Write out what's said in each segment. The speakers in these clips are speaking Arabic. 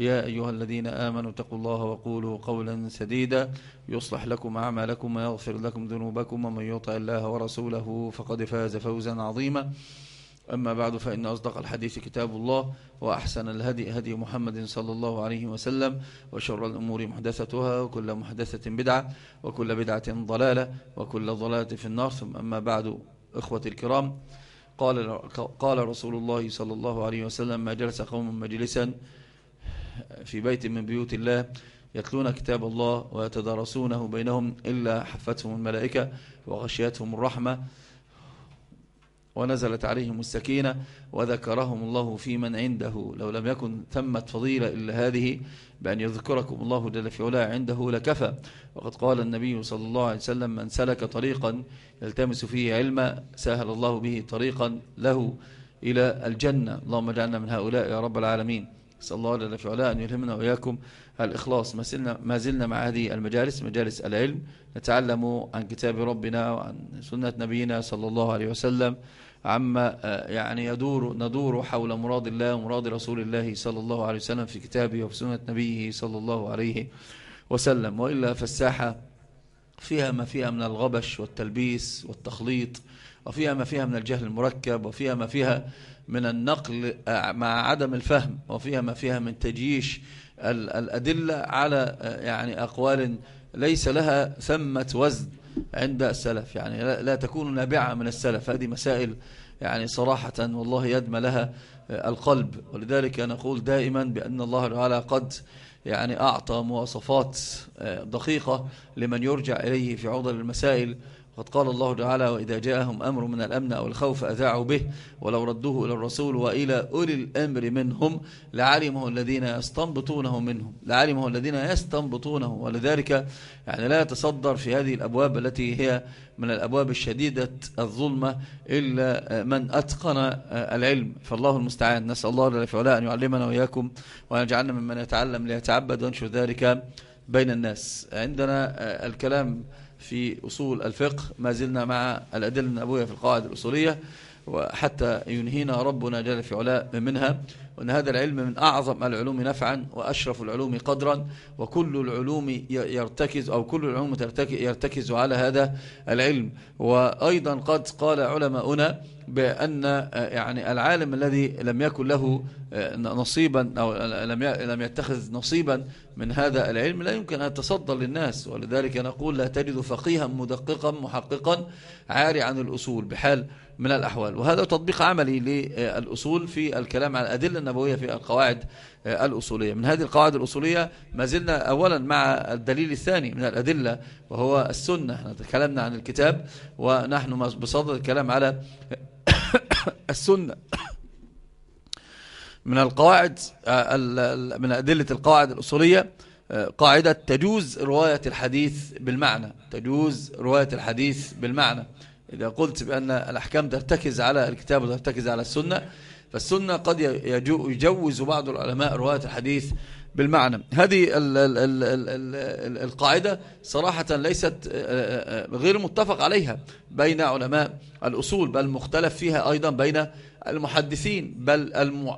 يا أيها الذين آمنوا اتقوا الله وقولوا قولا سديدا يصلح لكم أعمالكم ويغفر لكم ذنوبكم ومن يطع الله ورسوله فقد فاز فوزا عظيما. أما بعد فإن أصدق الحديث كتاب الله وأحسن الهدي هدي محمد صلى الله عليه وسلم وشر الأمور محدثتها وكل محدثة بدعة وكل بدعة ضلالة وكل ضلالة في النار. ثم أما بعد إخوة الكرام قال, قال رسول الله صلى الله عليه وسلم ما جلس قوم مجلسا في بيت من بيوت الله يتلون كتاب الله ويتدارسونه بينهم إلا حفتهم الملائكة وغشيتهم الرحمة ونزلت عليهم السكينة وذكرهم الله في من عنده. لو لم يكن ثمت فضيلة إلا هذه بأن يذكركم الله جل في علاه عنده لكفى. وقد قال النبي صلى الله عليه وسلم من سلك طريقا يلتمس فيه علما سهل الله به طريقا له إلى الجنة. اللهم اجعلنا من هؤلاء يا رب العالمين. نسأل الله جل في علاه أن يلهمنا وإياكم الإخلاص. ما زلنا, ما زلنا مع هذه المجالس مجالس العلم. نتعلم عن كتاب ربنا وعن سنة نبينا صلى الله عليه وسلم عما آه، يعني يدور ندور حول مراد الله ومراد رسول الله صلى الله عليه وسلم في كتابه وفي سنة نبيه صلى الله عليه وسلم. وإلا فالساحة فيها ما فيها من الغبش والتلبيس والتخليط وفيها ما فيها من الجهل المركب وفيها ما فيها من النقل آه، مع عدم الفهم وفيها ما فيها من تجييش الأدلة على آه، يعني أقوال ليس لها ثمة وزن عند السلف. يعني لا تكون نابعة من السلف. هذه مسائل يعني صراحة والله يدمى لها آه، القلب. ولذلك نقول دائما بأن الله تعالى قد يعني أعطى مواصفات دقيقة لمن يرجع إليه في عوض المسائل قد قال الله تعالى وإذا جاءهم أمر من الأمن أو الخوف أذاعوا به ولو ردوه إلى الرسول وإلى أولي الأمر منهم لعلمه الذين يستنبطونه منهم لعلمه الذين يستنبطونه. ولذلك يعني لا يتصدر في هذه الأبواب التي هي من الأبواب الشديدة الظلمة إلا من أتقن العلم. فالله المستعان. نسأل الله لله أن يعلمنا وإياكم وأن يجعلنا ممن يتعلم ليتعبد وينشر ذلك بين الناس. عندنا الكلام في أصول الفقه. ما زلنا مع الأدلة النبوية في القواعد الأصولية وحتى ينهينا ربنا جل في علاء منها. وأن هذا العلم من أعظم العلوم نفعا وأشرف العلوم قدرا وكل العلوم يرتكز أو كل العلوم يرتكز على هذا العلم. وأيضا قد قال علماؤنا بأن يعني العالم الذي لم يكن له نصيبا أو لم يتخذ نصيبا من هذا العلم لا يمكن أن يتصدر للناس. ولذلك نقول لا تجد فقيها مدققا محققا عاري عن الأصول بحال من الأحوال. وهذا تطبيق عملي للأصول في الكلام عن الأدلة النبوية في القواعد الأصولية. من هذه القواعد الأصولية ما زلنا أولا مع الدليل الثاني من الأدلة وهو السنة. إحنا تكلمنا عن الكتاب ونحن بصدد الكلام على السنة. من القواعد من أدلة القواعد الأصولية قاعدة تجوز رواية الحديث بالمعنى. تجوز رواية الحديث بالمعنى. إذا قلت بأن الأحكام ترتكز على الكتاب وترتكز على السنة فالسنة قد يجوز بعض العلماء رواية الحديث بالمعنى. هذه ال ال ال ال ال القاعدة صراحة ليست غير متفق عليها بين علماء الأصول بل مختلف فيها أيضا بين المحدثين بل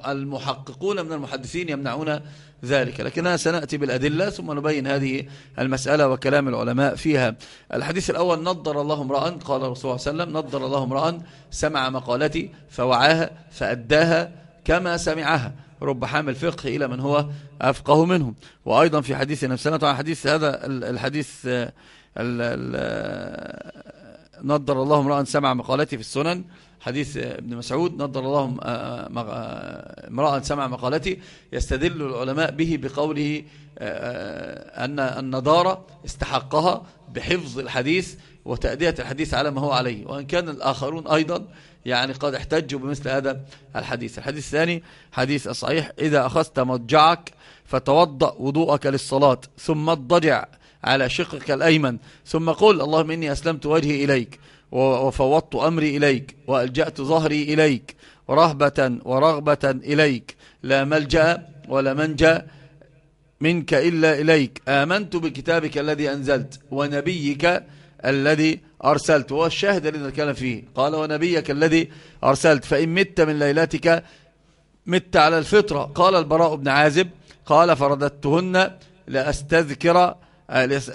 المحققون من المحدثين يمنعون ذلك. لكننا سنأتي بالأدلة ثم نبين هذه المسألة وكلام العلماء فيها. الحديث الأول نضر الله امرأ قال الرسول صلى الله عليه وسلم نضر الله امرأ سمع مقالتي فوعاها فأداها كما سمعها. رب حامل فقه إلى من هو أفقه منهم. وأيضا في حديث نفسنا طبعا حديث هذا الحديث نضر الله امرأ سمع مقالتي في السنن. حديث ابن مسعود نضر الله آه، آه، امرأة سمع مقالتي. يستدل العلماء به بقوله آه، أن النضارة استحقها بحفظ الحديث وتأدية الحديث على ما هو عليه. وإن كان الآخرون أيضا يعني قد احتجوا بمثل هذا الحديث. الحديث الثاني حديث صحيح إذا أخذت مضجعك فتوضأ وضوءك للصلاة ثم اضجع على شقك الأيمن ثم قل اللهم إني أسلمت وجهي إليك وفوضت أمري إليك وألجأت ظهري إليك رهبة ورغبة إليك لا ملجأ ولا منجأ منك إلا إليك. آمنت بكتابك الذي أنزلت ونبيك الذي أرسلت وهو الشاهد الذي نتكلم فيه. قال ونبيك الذي أرسلت فإن مت من ليلتك مت على الفطرة. قال البراء بن عازب قال فرددتهن لأستذكر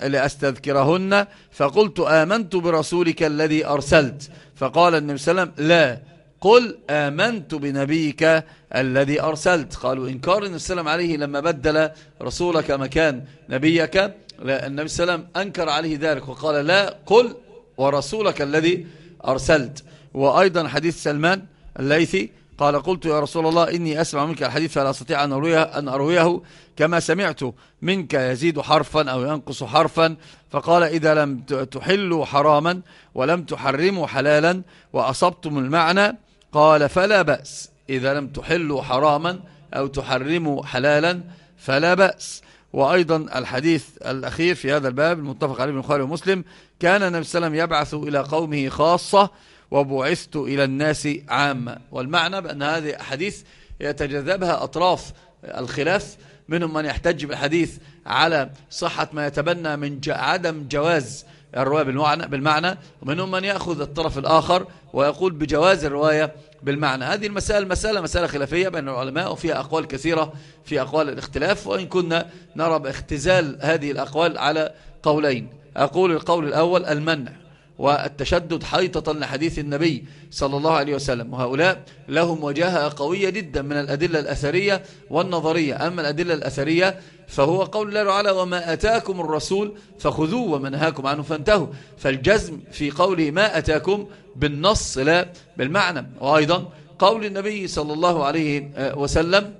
لأستذكرهن فقلت آمنت برسولك الذي أرسلت. فقال النبي صلى الله عليه وسلم لا قل آمنت بنبيك الذي أرسلت. قالوا إنكار النبي صلى الله عليه وسلم عليه لما بدل رسولك مكان نبيك لا النبي صلى الله عليه وسلم أنكر عليه ذلك وقال لا قل ورسولك الذي أرسلت. وأيضا حديث سلمان الليثي قال قلت يا رسول الله إني أسمع منك الحديث فلا أستطيع أن أرويه, أن أرويه كما سمعت منك يزيد حرفا أو ينقص حرفا. فقال إذا لم تحلوا حراما ولم تحرموا حلالا وأصبتم المعنى قال فلا بأس. إذا لم تحلوا حراما أو تحرموا حلالا فلا بأس. وأيضا الحديث الأخير في هذا الباب المتفق عليه من البخاري ومسلم كان النبي صلى الله عليه وسلم يبعث إلى قومه خاصة وبعثت إلى الناس عامة. والمعنى بأن هذه أحاديث يتجذبها أطراف الخلاف منهم من يحتج بالحديث على صحة ما يتبنى من عدم جواز الرواية بالمعنى, بالمعنى ومنهم من يأخذ الطرف الآخر ويقول بجواز الرواية بالمعنى. هذه المسألة مسألة مسألة خلافية بين العلماء وفيها أقوال كثيرة في أقوال الاختلاف وإن كنا نرى باختزال هذه الأقوال على قولين. أقول القول الأول المنع. والتشدد حيطة لحديث النبي صلى الله عليه وسلم. وهؤلاء لهم وجاهة قوية جدا من الأدلة الأثرية والنظرية. أما الأدلة الأثرية فهو قول الله تعالى وما أتاكم الرسول فخذوه وما نهاكم عنه فانتهوا فالجزم في قوله ما أتاكم بالنص لا بالمعنى. وأيضا قول النبي صلى الله عليه وسلم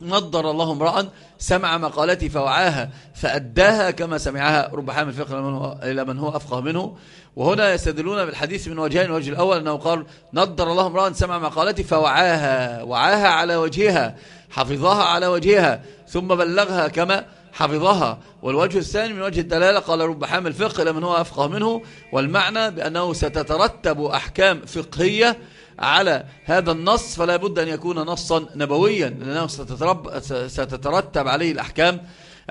نضر الله امرأ سمع مقالتي فوعاها فأداها كما سمعها. رب حامل فقه من هو أفقه منه. وهنا يستدلون بالحديث من وجهين الوجه الأول أنه قال نضر الله امرأ سمع مقالتي فوعاها وعاها على وجهها حفظها على وجهها ثم بلغها كما حفظها. والوجه الثاني من وجه الدلالة قال رب حامل فقه لمن هو أفقه منه. والمعنى بأنه ستترتب أحكام فقهية على هذا النص فلا بد أن يكون نصا نبويا لأنه ستترتب عليه الأحكام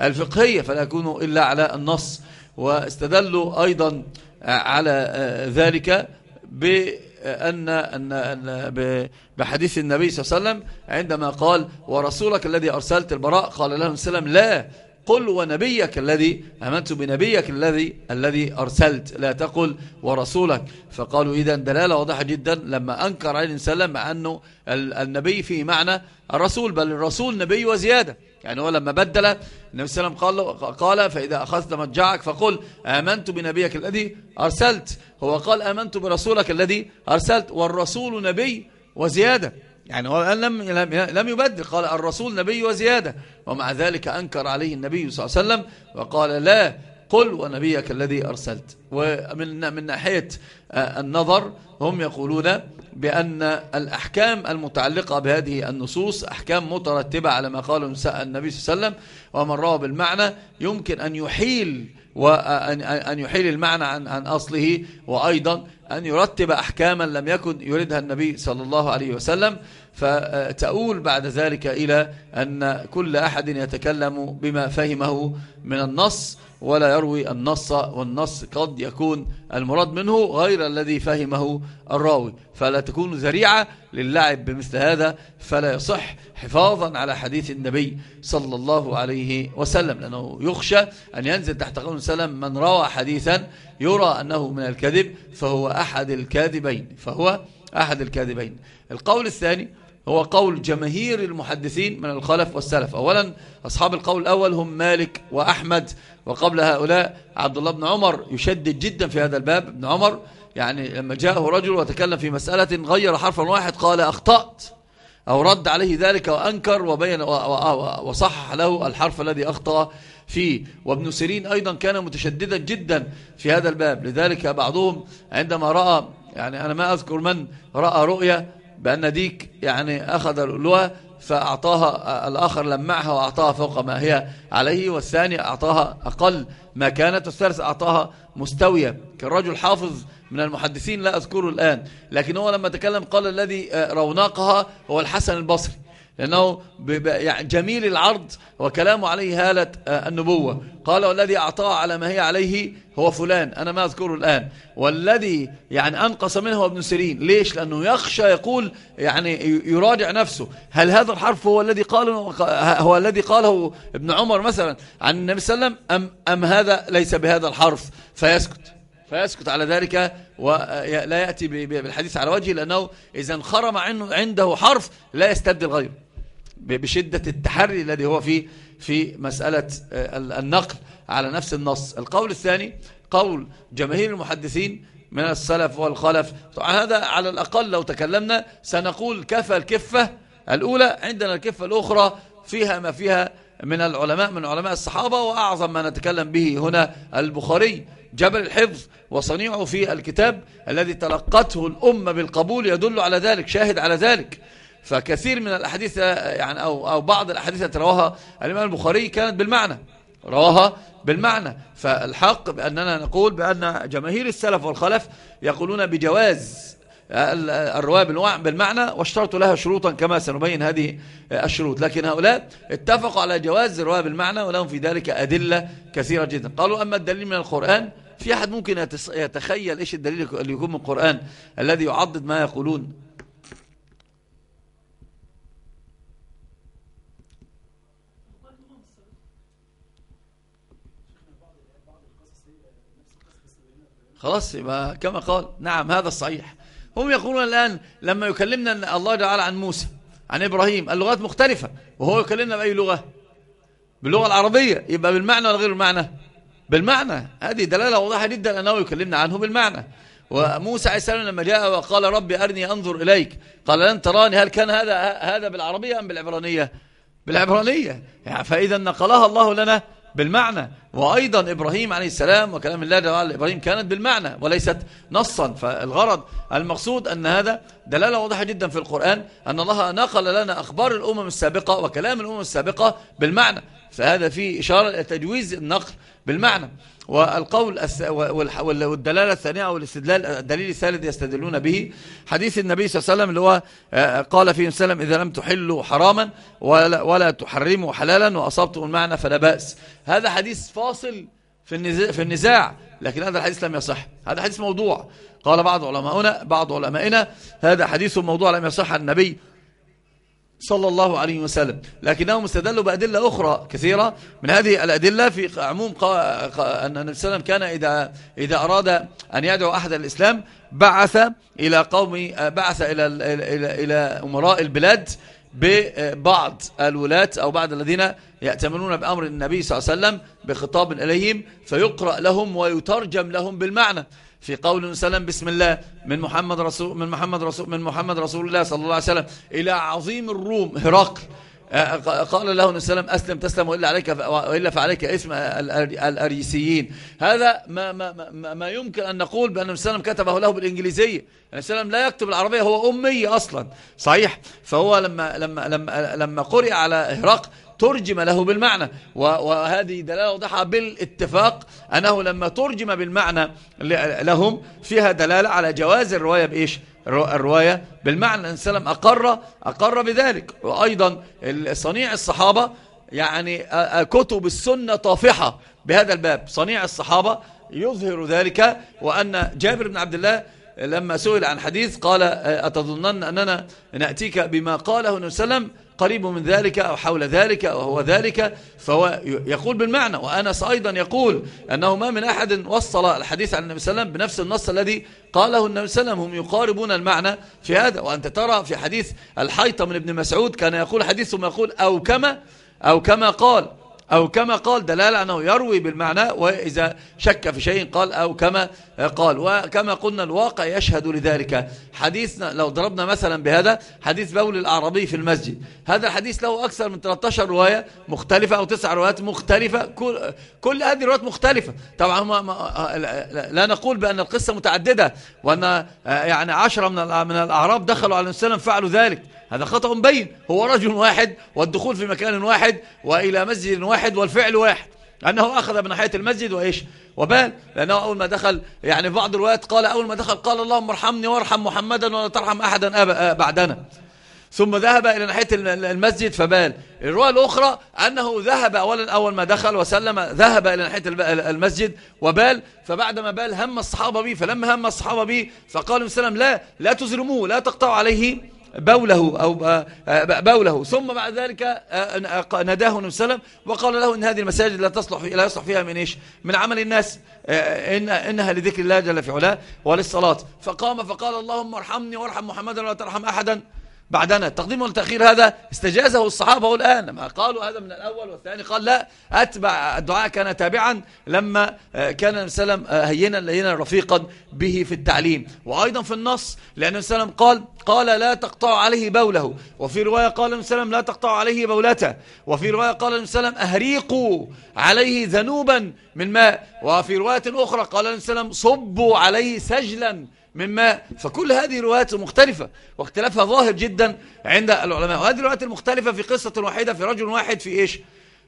الفقهية فلا يكون إلا على النص. واستدلوا أيضا على ذلك بأن أن أن بحديث النبي صلى الله عليه وسلم عندما قال ورسولك الذي أرسلت البراء؟ قال له السلام لا قل ونبيك الذي أمنت بنبيك الذي الذي أرسلت. لا تقل ورسولك. فقالوا إذا دلالة واضحة جدا. لما أنكر عليه مع أنه النبي في معنى الرسول بل الرسول نبي وزيادة. يعني هو لما بدل النبي صلى الله عليه وسلم قال, قال فإذا أخذت متجعك فقل آمنت بنبيك الذي أرسلت. هو قال آمنت برسولك الذي أرسلت. والرسول نبي وزيادة. يعني هو لم لم يبدل قال الرسول نبي وزيادة. ومع ذلك أنكر عليه النبي صلى الله عليه وسلم وقال لا قل ونبيك الذي أرسلت. ومن من ناحية آه، النظر هم يقولون بأن الأحكام المتعلقة بهذه النصوص أحكام مترتبة على ما قاله النبي صلى الله عليه وسلم ومن روى بالمعنى يمكن أن يحيل وأن يحيل المعنى عن, عن أصله وأيضا أن يرتب أحكاما لم يكن يريدها النبي صلى الله عليه وسلم. فتؤول بعد ذلك إلى أن كل أحد يتكلم بما فهمه من النص ولا يروي النص والنص قد يكون المراد منه غير الذي فهمه الراوي. فلا تكون ذريعة للعب بمثل هذا فلا يصح حفاظا على حديث النبي صلى الله عليه وسلم لأنه يخشى أن ينزل تحت قول سلم من روى حديثا يرى أنه من الكذب فهو أحد الكاذبين. فهو أحد الكاذبين. القول الثاني هو قول جماهير المحدثين من الخلف والسلف. أولا أصحاب القول الأول هم مالك وأحمد. وقبل هؤلاء عبد الله بن عمر يشدد جدا في هذا الباب. ابن عمر يعني لما جاءه رجل وتكلم في مسألة غير حرفا واحد قال أخطأت أو رد عليه ذلك وأنكر وبين وصحح له الحرف الذي أخطأ فيه. وابن سيرين أيضا كان متشددا جدا في هذا الباب. لذلك بعضهم عندما رأى يعني أنا ما أذكر من رأى رؤية بأن ديك يعني أخذ اللؤلؤة فأعطاها الآخر لمعها وأعطاها فوق ما هي عليه والثاني أعطاها أقل ما كانت والثالث أعطاها مستوية. كالرجل حافظ من المحدثين لا أذكره الآن لكن هو لما تكلم قال الذي روناقها هو الحسن البصري. لأنه يعني جميل العرض وكلامه عليه هالة آه، النبوة. قال والذي أعطاه على ما هي عليه هو فلان أنا ما أذكره الآن. والذي يعني أنقص منه ابن سيرين. ليش؟ لأنه يخشى يقول يعني يراجع نفسه. هل هذا الحرف هو الذي قاله هو الذي قاله ابن عمر مثلا عن النبي صلى الله عليه وسلم أم, أم هذا ليس بهذا الحرف؟ فيسكت. فيسكت على ذلك ولا يأتي بالحديث على وجهه لأنه إذا انخرم عنده حرف لا يستبدل غيره. بشدة التحري الذي هو في في مسألة آه، النقل على نفس النص. القول الثاني قول جماهير المحدثين من السلف والخلف. طبعا هذا على الأقل لو تكلمنا سنقول كفى الكفة الأولى عندنا الكفة الأخرى فيها ما فيها من العلماء من علماء الصحابة وأعظم ما نتكلم به هنا البخاري. جبل الحفظ وصنيعه في الكتاب الذي تلقته الأمة بالقبول يدل على ذلك شاهد على ذلك. فكثير من الأحاديث يعني أو, أو بعض الأحاديث التي رواها الإمام البخاري كانت بالمعنى. رواها بالمعنى. فالحق بأننا نقول بأن جماهير السلف والخلف يقولون بجواز الرواية بالمعنى واشترطوا لها شروطا كما سنبين هذه الشروط. لكن هؤلاء اتفقوا على جواز الرواية بالمعنى ولهم في ذلك أدلة كثيرة جدا. قالوا أما الدليل من القرآن في أحد ممكن يتخيل إيش الدليل اللي يكون من القرآن الذي يعضد ما يقولون؟ خلاص يبقى كما قال. نعم هذا الصحيح. هم يقولون الآن لما يكلمنا الله تعالى عن موسى عن إبراهيم اللغات مختلفة وهو يكلمنا بأي لغة؟ باللغة العربية. يبقى بالمعنى ولا غير المعنى؟ بالمعنى. هذه دلالة واضحة جدا أنه يكلمنا عنه بالمعنى. وموسى عليه السلام لما جاء وقال ربي أرني أنظر إليك قال لن تراني هل كان هذا هذا بالعربية أم بالعبرانية؟ بالعبرانية. يعني فإذا نقلها الله لنا بالمعنى. وأيضا إبراهيم عليه السلام وكلام الله تعالى إبراهيم كانت بالمعنى وليست نصا. فالغرض المقصود أن هذا دلالة واضحة جدا في القرآن أن الله نقل لنا أخبار الأمم السابقة وكلام الأمم السابقة بالمعنى. فهذا فيه إشارة لتجويز النقل بالمعنى. والقول والدلالة الثانية أو الاستدلال الدليل الثالث يستدلون به حديث النبي صلى الله عليه وسلم اللي هو آه، قال فيه وسلم إذا لم تحلوا حراما ولا, تحرموا حلالا وأصبتم المعنى فلا بأس. هذا حديث فاصل في في النزاع. لكن هذا الحديث لم يصح. هذا حديث موضوع. قال بعض علمائنا بعض علمائنا هذا حديث موضوع لم يصح عن النبي صلى الله عليه وسلم. لكنهم استدلوا بأدلة أخرى كثيرة من هذه الأدلة في عموم أن النبي صلى الله عليه وسلم كان إذا, إذا أراد أن يدعو أحد الإسلام بعث إلى قوم بعث إلى, إلى, إلى أمراء البلاد ببعض الولاة أو بعض الذين يأتمنون بأمر النبي صلى الله عليه وسلم بخطاب إليهم فيقرأ لهم ويترجم لهم بالمعنى. في قول وسلم بسم الله من محمد رسول من محمد رسول من محمد رسول الله صلى الله عليه وسلم إلى عظيم الروم هرقل. قال له السلام أسلم تسلم وإلا, عليك وإلا فعليك اسم الأريسيين. هذا ما, ما, ما, ما يمكن أن نقول بأن السلام كتبه له بالإنجليزية. السلام لا يكتب العربية هو أمي أصلا. صحيح؟ فهو لما, لما, لما, لما قرئ على هرقل ترجم له بالمعنى. وهذه دلالة واضحة بالاتفاق. أنه لما ترجم بالمعنى لهم فيها دلالة على جواز الرواية بإيش؟ الرواية بالمعنى. أن سلم أقر, أقر بذلك. وأيضا صنيع الصحابة يعني كتب السنة طافحة بهذا الباب. صنيع الصحابة يظهر ذلك. وأن جابر بن عبد الله لما سئل عن حديث قال أتظنن أننا نأتيك بما قاله النبي صلى الله عليه وسلم قريب من ذلك أو حول ذلك وهو ذلك فهو يقول بالمعنى. وأنس أيضا يقول أنه ما من أحد وصل الحديث عن النبي صلى الله عليه وسلم بنفس النص الذي قاله النبي صلى الله عليه وسلم. هم يقاربون المعنى في هذا. وأنت ترى في حديث الحيطة من ابن مسعود كان يقول حديث ثم يقول أو كما أو كما قال أو كما قال دلالة أنه يروي بالمعنى وإذا شك في شيء قال أو كما. قال وكما قلنا الواقع يشهد لذلك. حديثنا لو ضربنا مثلا بهذا حديث بول الأعرابي في المسجد. هذا الحديث له أكثر من 13 رواية مختلفة أو تسع روايات مختلفة. كل, كل هذه الروايات مختلفة. طبعا لا نقول بأن القصة متعددة وأن يعني عشرة من من الأعراب دخلوا على السلام فعلوا ذلك. هذا خطأ بين. هو رجل واحد والدخول في مكان واحد وإلى مسجد واحد والفعل واحد. أنه أخذ من ناحية المسجد وإيش؟ وبال. لأنه أول ما دخل يعني بعض الروايات قال أول ما دخل قال اللهم ارحمني وارحم محمدا ولا ترحم أحدا بعدنا. ثم ذهب إلى ناحية المسجد فبال. الرواية الأخرى أنه ذهب أولا أول ما دخل وسلم ذهب إلى ناحية المسجد وبال. فبعدما بال هم الصحابة به. فلما هم الصحابة به فقالوا السلام لا لا تزرموه لا تقطعوا عليه. بوله أو بوله. ثم بعد ذلك نداه النبي صلى الله عليه وسلم وقال له إن هذه المساجد لا تصلح لا يصلح فيها من إيش؟ من عمل الناس. إن إنها لذكر الله جل في علاه وللصلاة. فقام فقال اللهم ارحمني وارحم محمدا ولا ترحم أحدا. بعدنا التقديم والتأخير هذا استجازه الصحابة الآن. لما قالوا هذا من الأول والثاني قال لا أتبع الدعاء كان تابعا لما آه، كان السلام آه، هينا لينا رفيقا به في التعليم. وأيضا في النص لأن السلام قال قال لا تقطع عليه بوله. وفي رواية قال السلام لا تقطع عليه بولته. وفي رواية قال السلام أهريقوا عليه ذنوبا من ماء. وفي رواية أخرى قال السلام صبوا عليه سجلا. من ماء فكل هذه روايات مختلفة واختلافها ظاهر جدا عند العلماء. وهذه الروايات المختلفة في قصة واحدة في رجل واحد في إيش؟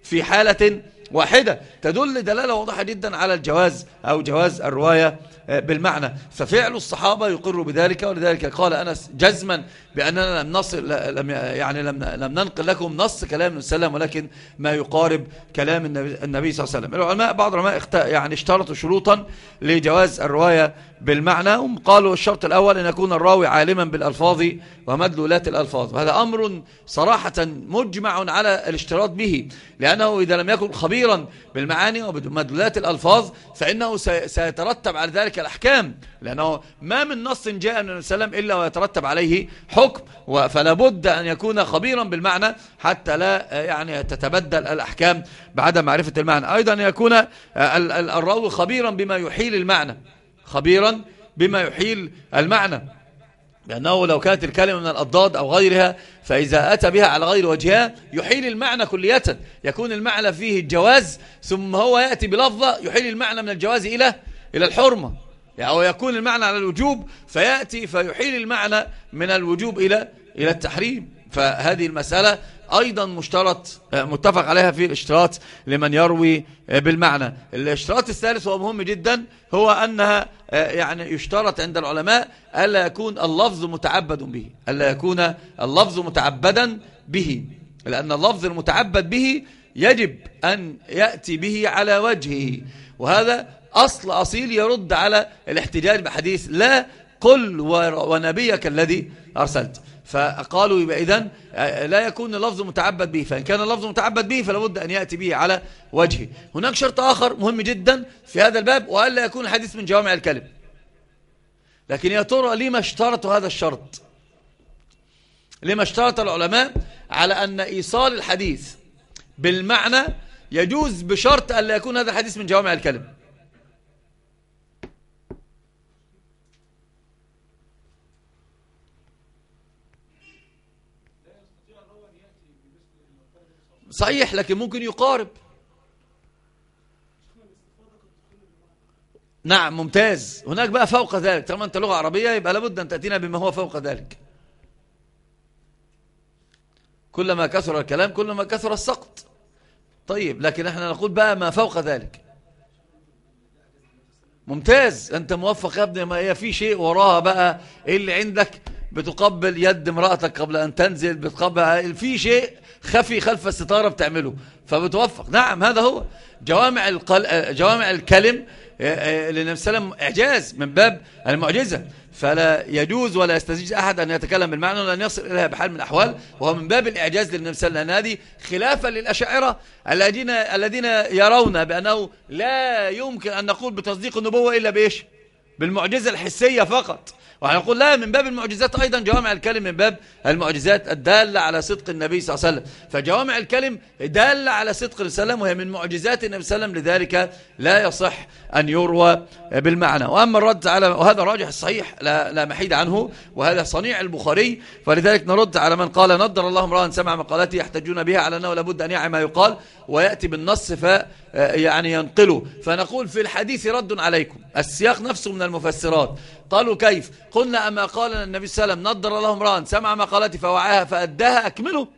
في حالة واحدة تدل دلالة واضحة جدا على الجواز أو جواز الرواية آه، بالمعنى. ففعل الصحابة يقر بذلك ولذلك قال أنس جزما بأننا لم نصل لم يعني لم لم ننقل لكم نص كلام النبي صلى الله عليه وسلم ولكن ما يقارب كلام النبي صلى الله عليه وسلم. العلماء بعض العلماء يعني اشترطوا شروطا لجواز الرواية بالمعنى. هم قالوا الشرط الأول أن يكون الراوي عالما بالألفاظ ومدلولات الألفاظ. وهذا أمر صراحة مجمع على الاشتراط به لأنه إذا لم يكن خبيرا بالمعاني وبمدلولات الألفاظ فإنه سيترتب على ذلك الأحكام لأنه ما من نص جاء من السلام إلا ويترتب عليه حكم فلا بد أن يكون خبيرا بالمعنى حتى لا يعني تتبدل الأحكام بعد معرفة المعنى. أيضا أن يكون الراوي خبيرا بما يحيل المعنى خبيرا بما يحيل المعنى. لأنه لو كانت الكلمة من الأضداد أو غيرها فإذا أتى بها على غير وجهها يحيل المعنى كلية. يكون المعنى فيه الجواز ثم هو يأتي بلفظة يحيل المعنى من الجواز إلى إلى الحرمة. أو يكون المعنى على الوجوب فيأتي فيحيل المعنى من الوجوب إلى إلى التحريم. فهذه المسألة أيضا مشترط متفق عليها في الاشتراط لمن يروي بالمعنى. الاشتراط الثالث هو مهم جدا هو أنها يعني يشترط عند العلماء ألا يكون اللفظ متعبد به ألا يكون اللفظ متعبدا به. لأن اللفظ المتعبد به يجب أن يأتي به على وجهه. وهذا أصل أصيل يرد على الاحتجاج بحديث لا قل ونبيك الذي أرسلت. فقالوا يبقى إذن لا يكون اللفظ متعبد به فإن كان اللفظ متعبد به فلابد أن يأتي به على وجهه. هناك شرط آخر مهم جدا في هذا الباب وألا يكون الحديث من جوامع الكلم. لكن يا ترى لما اشترطوا هذا الشرط؟ لما اشترط العلماء على أن إيصال الحديث بالمعنى يجوز بشرط ألا يكون هذا الحديث من جوامع الكلم. صحيح لكن ممكن يقارب. نعم ممتاز. هناك بقى فوق ذلك. طالما أنت لغة عربية يبقى لابد أن تأتينا بما هو فوق ذلك. كلما كثر الكلام كلما كثر السقط. طيب لكن إحنا نقول بقى ما فوق ذلك. ممتاز. أنت موفق يا ابني ما هي في شيء وراها بقى إيه اللي عندك بتقبل يد امرأتك قبل أن تنزل بتقبل في شيء خفي خلف الستارة بتعمله فبتوفق. نعم هذا هو. جوامع, القل... جوامع الكلم آه، آه، للنبي صلى إعجاز من باب المعجزة. فلا يجوز ولا يستجيز أحد أن يتكلم بالمعنى ولن يصل إليها بحال من الأحوال. وهو من باب الإعجاز للنبي صلى هذه خلافا للأشاعرة الذين الذين يرون بأنه لا يمكن أن نقول بتصديق النبوة إلا بإيش؟ بالمعجزة الحسية فقط. وهنقول لا من باب المعجزات أيضا جوامع الكلم من باب المعجزات الدالة على صدق النبي صلى الله عليه وسلم. فجوامع الكلم دالة على صدق السلام وهي من معجزات النبي صلى الله عليه وسلم لذلك لا يصح أن يروى بالمعنى. وأما الرد على وهذا راجح الصحيح لا, لا محيد عنه وهذا صنيع البخاري. فلذلك نرد على من قال نضر الله امرأ سمع مقالاتي يحتجون بها على أنه لابد أن يعي ما يقال ويأتي بالنص ف يعني ينقله. فنقول في الحديث رد عليكم. السياق نفسه من المفسرات. قالوا كيف؟ قلنا أما قال النبي صلى الله عليه وسلم نضر الله امرأ سمع مقالاتي فوعاها فأداها أكمله.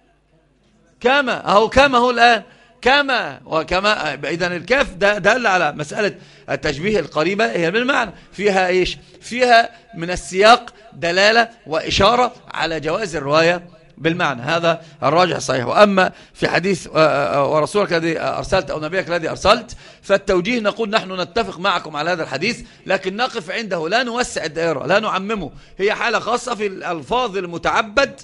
كما أهو كما هو الآن. كما وكما إذا الكاف ده دل على مسألة التشبيه القريبة هي بالمعنى فيها إيش؟ فيها من السياق دلالة وإشارة على جواز الرواية بالمعنى. هذا الراجح الصحيح وأما في حديث آه، آه، آه، ورسولك الذي أرسلت أو نبيك الذي أرسلت فالتوجيه نقول نحن نتفق معكم على هذا الحديث لكن نقف عنده لا نوسع الدائرة لا نعممه. هي حالة خاصة في الألفاظ المتعبد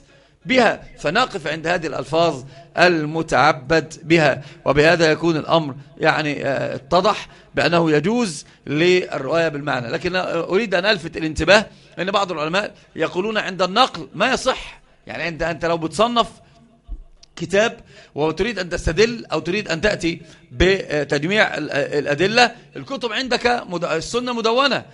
بها فنقف عند هذه الألفاظ المتعبد بها. وبهذا يكون الأمر يعني اتضح بأنه يجوز للرواية بالمعنى. لكن أريد أن ألفت الانتباه أن بعض العلماء يقولون عند النقل ما يصح يعني أنت, أنت لو بتصنف كتاب وتريد أن تستدل أو تريد أن تأتي بتجميع الأدلة. الكتب عندك السنة مدونة.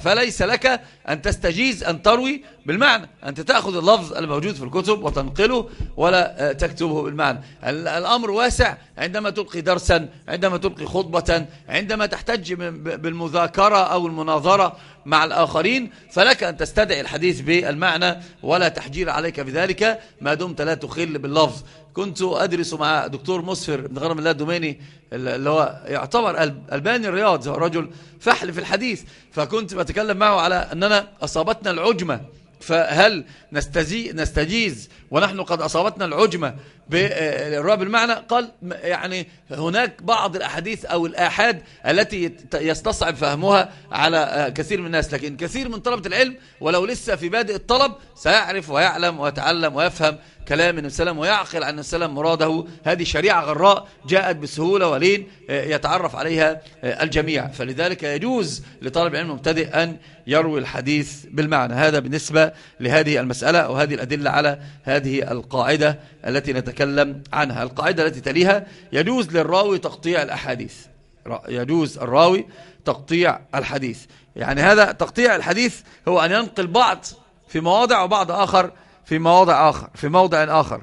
فليس لك أن تستجيز أن تروي بالمعنى. أنت تأخذ اللفظ الموجود في الكتب وتنقله ولا تكتبه بالمعنى. الأمر واسع. عندما تلقي درسا عندما تلقي خطبة عندما تحتج بالمذاكرة أو المناظرة مع الآخرين فلك أن تستدعي الحديث بالمعنى ولا تحجير عليك بذلك. ما دمت لا تخل باللفظ. كنت أدرس مع دكتور مسفر بن غرم الله الدوماني اللي هو يعتبر ألباني الرياض رجل فحل في الحديث. فكنت بتكلم معه على أننا أصابتنا العجمة. فهل نستجيز ونحن قد أصابتنا العجمة بالرواية بالمعنى قال يعني هناك بعض الأحاديث أو الآحاد التي يستصعب فهمها على كثير من الناس. لكن كثير من طلبة العلم ولو لسه في بادئ الطلب سيعرف ويعلم ويتعلم ويفهم كلام النبي صلى الله عليه وسلم ويعقل عن السلام مراده. هذه شريعة غراء جاءت بسهولة ولين يتعرف عليها الجميع. فلذلك يجوز لطالب العلم المبتدئ أن يروي الحديث بالمعنى. هذا بالنسبة لهذه المسألة وهذه الأدلة على هذه القاعدة التي نتكلم عنها. القاعدة التي تليها يجوز للراوي تقطيع الأحاديث. يجوز الراوي تقطيع الحديث. يعني هذا تقطيع الحديث هو أن ينقل بعض في مواضع وبعض آخر في مواضع آخر في موضع آخر.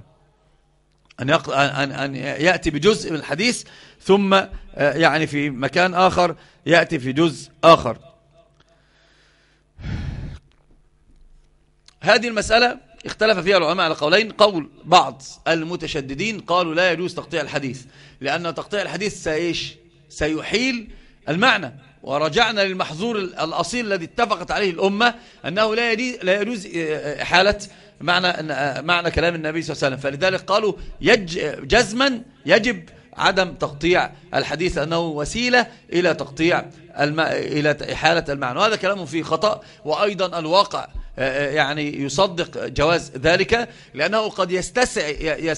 أن, أن, أن يأتي بجزء من الحديث ثم آه، يعني في مكان آخر يأتي في جزء آخر. هذه المسألة اختلف فيها العلماء على قولين. قول بعض المتشددين قالوا لا يجوز تقطيع الحديث لأن تقطيع الحديث سيش سيحيل المعنى. ورجعنا للمحظور الأصيل الذي اتفقت عليه الأمة أنه لا يجوز إحالة معنى, معنى كلام النبي صلى الله عليه وسلم. فلذلك قالوا يج جزما يجب عدم تقطيع الحديث أنه وسيلة إلى تقطيع الم... إلى إحالة المعنى. وهذا كلام فيه خطأ وأيضا الواقع يعني يصدق جواز ذلك لأنه قد يستسع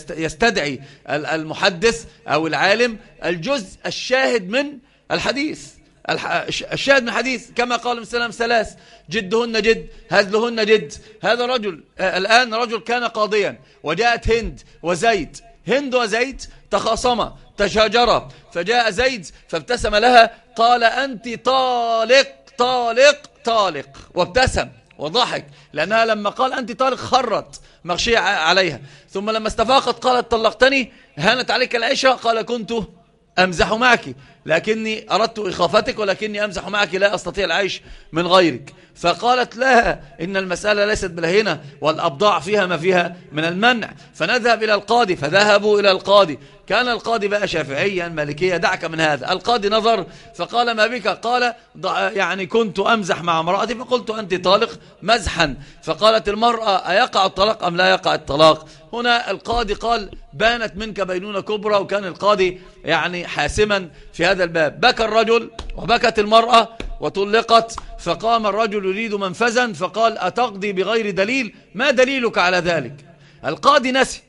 يستدعي المحدث أو العالم الجزء الشاهد من الحديث. الشاهد من الحديث كما قال السلام ثلاث جدهن جد هزلهن جد. هذا رجل الآن رجل كان قاضيا وجاءت هند وزيد. هند وزيد تخاصما تشاجرا. فجاء زيد فابتسم لها قال أنت طالق طالق طالق. وابتسم. وضحك. لأنها لما قال أنت طالق خرت مغشية عليها. ثم لما استفاقت قالت طلقتني هانت عليك العشاء؟ قال كنت أمزح معك. لكني أردت إخافتك ولكني أمزح معك لا أستطيع العيش من غيرك. فقالت لها إن المسألة ليست بالهنة والأبضاع فيها ما فيها من المنع. فنذهب إلى القاضي فذهبوا إلى القاضي. كان القاضي بقى شافعيا مالكيا دعك من هذا. القاضي نظر فقال ما بك؟ قال يعني كنت أمزح مع امرأتي فقلت أنت طالق مزحا. فقالت المرأة أيقع الطلاق أم لا يقع الطلاق؟ هنا القاضي قال بانت منك بينونة كبرى وكان القاضي يعني حاسما في هذا الباب. بكى الرجل وبكت المرأة وطلقت فقام الرجل يريد منفذا فقال أتقضي بغير دليل؟ ما دليلك على ذلك؟ القاضي نسي.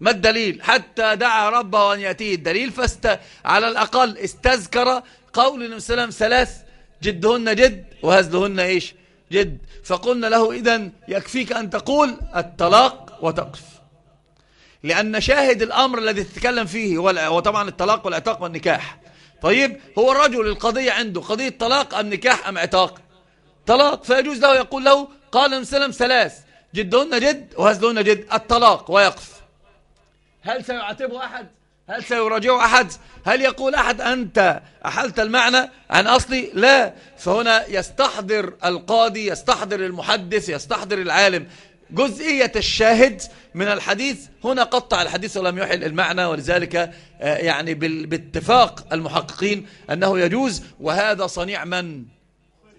ما الدليل؟ حتى دعا ربه أن يأتيه الدليل فاست على الأقل استذكر قول النبي صلى الله عليه وسلم ثلاث جدهن جد وهزلهن إيش؟ جد. فقلنا له إذن يكفيك أن تقول الطلاق وتقف. لأن شاهد الأمر الذي تتكلم فيه هو طبعا الطلاق والعتاق والنكاح. طيب هو الرجل القضية عنده قضية طلاق أم نكاح أم عتاق؟ طلاق فيجوز له يقول له قال وسلم ثلاث جدهن جد وهزلهن جد الطلاق ويقف. هل سيعاتبه أحد؟ هل سيراجعه أحد؟ هل يقول أحد أنت أحلت المعنى عن أصلي؟ لا فهنا يستحضر القاضي يستحضر المحدث يستحضر العالم. جزئية الشاهد من الحديث. هنا قطع الحديث ولم يحل المعنى ولذلك آه، يعني باتفاق المحققين أنه يجوز وهذا صنيع من؟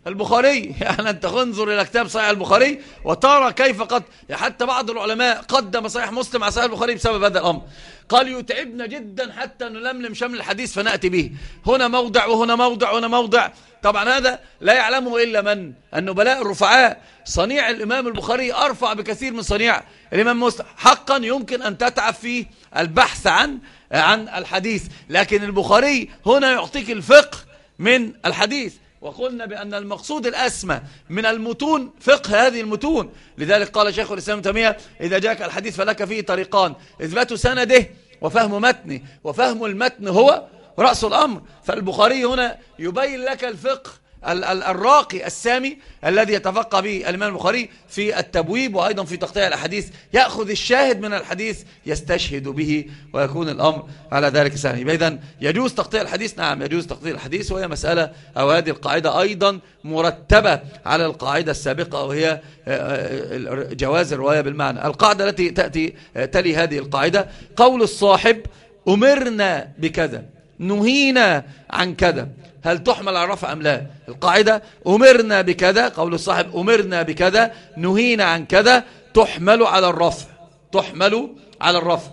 البخاري. يعني أنت انظر إلى كتاب صحيح البخاري وترى كيف قد حتى بعض العلماء قدم صحيح مسلم على صحيح البخاري بسبب هذا الأمر. قال يتعبنا جدا حتى نلملم شمل الحديث فنأتي به. هنا موضع وهنا موضع وهنا موضع. طبعا هذا لا يعلمه إلا من؟ النبلاء الرفعاء. صنيع الإمام البخاري أرفع بكثير من صنيع الإمام مسلم. حقا يمكن أن تتعب فيه البحث عن عن الحديث. لكن البخاري هنا يعطيك الفقه من الحديث. وقلنا بأن المقصود الأسمى من المتون فقه هذه المتون. لذلك قال شيخ الإسلام تيمية إذا جاءك الحديث فلك فيه طريقان إثبات سنده وفهم متنه وفهم المتن هو رأس الأمر. فالبخاري هنا يبين لك الفقه الراقي السامي الذي يتفقى به الإمام البخاري في التبويب وأيضا في تقطيع الأحاديث. يأخذ الشاهد من الحديث يستشهد به ويكون الأمر على ذلك سهل إذا يجوز تقطيع الحديث؟ نعم يجوز تقطيع الحديث وهي مسألة أو هذه القاعدة أيضا مرتبة على القاعدة السابقة وهي آه، آه، جواز الرواية بالمعنى. القاعدة التي تأتي آه، تلي هذه القاعدة. قول الصاحب أمرنا بكذا. نهينا عن كذا. هل تحمل على الرفع أم لا؟ القاعدة أمرنا بكذا قول الصاحب أمرنا بكذا نهينا عن كذا تحمل على الرفع تحمل على الرفع.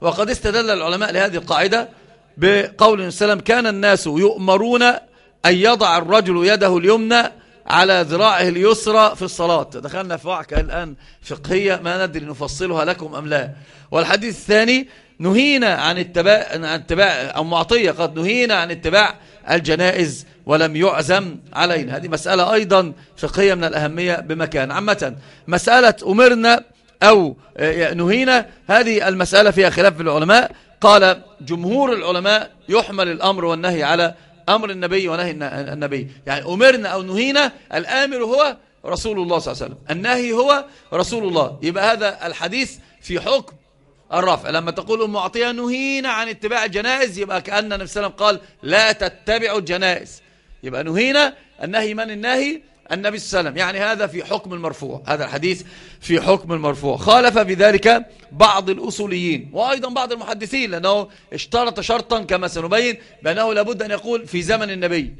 وقد استدل العلماء لهذه القاعدة بقول السلام كان الناس يؤمرون أن يضع الرجل يده اليمنى على ذراعه اليسرى في الصلاة. دخلنا في وعكة الآن فقهية ما ندري نفصلها لكم أم لا. والحديث الثاني نهينا عن اتباع, عن اتباع أو معطية قد نهينا عن اتباع الجنائز ولم يعزم علينا. هذه مسألة أيضا فقهية من الأهمية بمكان. عامة مسألة أمرنا أو نهينا هذه المسألة فيها خلاف في العلماء. قال جمهور العلماء يحمل الأمر والنهي على أمر النبي ونهي النبي. يعني أمرنا أو نهينا الآمر هو رسول الله صلى الله عليه وسلم. النهي هو رسول الله. يبقى هذا الحديث في حكم الرفع. لما تقول أم عطية نهينا عن اتباع الجنائز يبقى كأن النبي صلى الله عليه وسلم قال لا تتبعوا الجنائز. يبقى نهينا النهي من النهي؟ النبي صلى الله عليه وسلم. يعني هذا في حكم المرفوع. هذا الحديث في حكم المرفوع. خالف بذلك بعض الأصوليين وأيضا بعض المحدثين لأنه اشترط شرطا كما سنبين بأنه لابد أن يقول في زمن النبي.